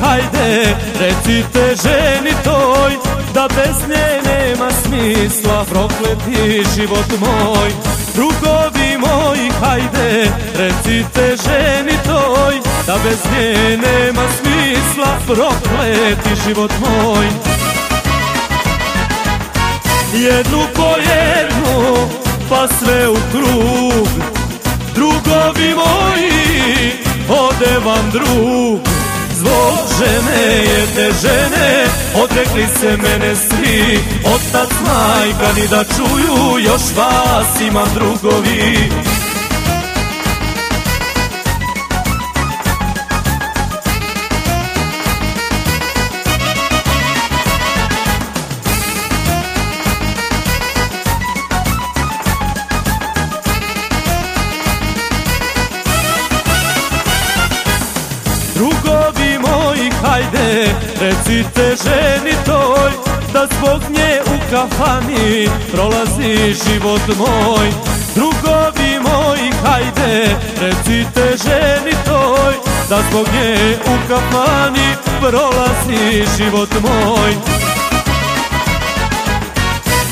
hajde Recite ženi toj Da bez nje nema smisla Prokleti život moj. Drugovi moji hajde Recite ženi toj Da bez nje nema smisla Prokleti život moj. Jednu po jednu Pa sve u krug. Drugovi moji Ode vam drug. Zbog žene jedne žene. Odrekli se mene svi. Otac, majka ni da čuju. Još vas imam drugovi Drugovi moji, hajde, recite ženi toj Da zbog nje u kafani prolazi život moj. Drugovi moji, hajde, recite ženi toj Da zbog nje u kafani prolazi život moj.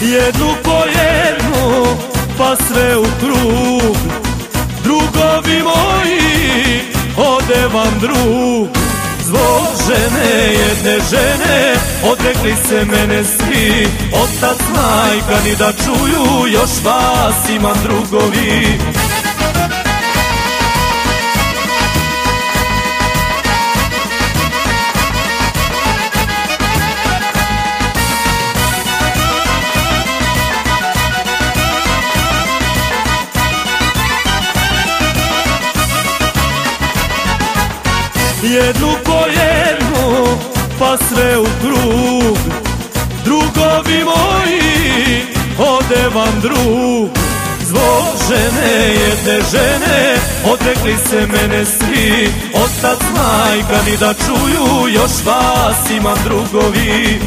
Jednu po jednu, pa sve u krug vam drug. Zbog žene, jedne žene Odrekli se mene svi. Otac, majka ni da čuju Još vas imam drugovi Jednu po jednu, pa sve u krug. Drugovi moji, ode vam drug. Zbog žene, jedne žene, odrekli se mene svi. Otac, majka ni da čuju, još vas imam drugovi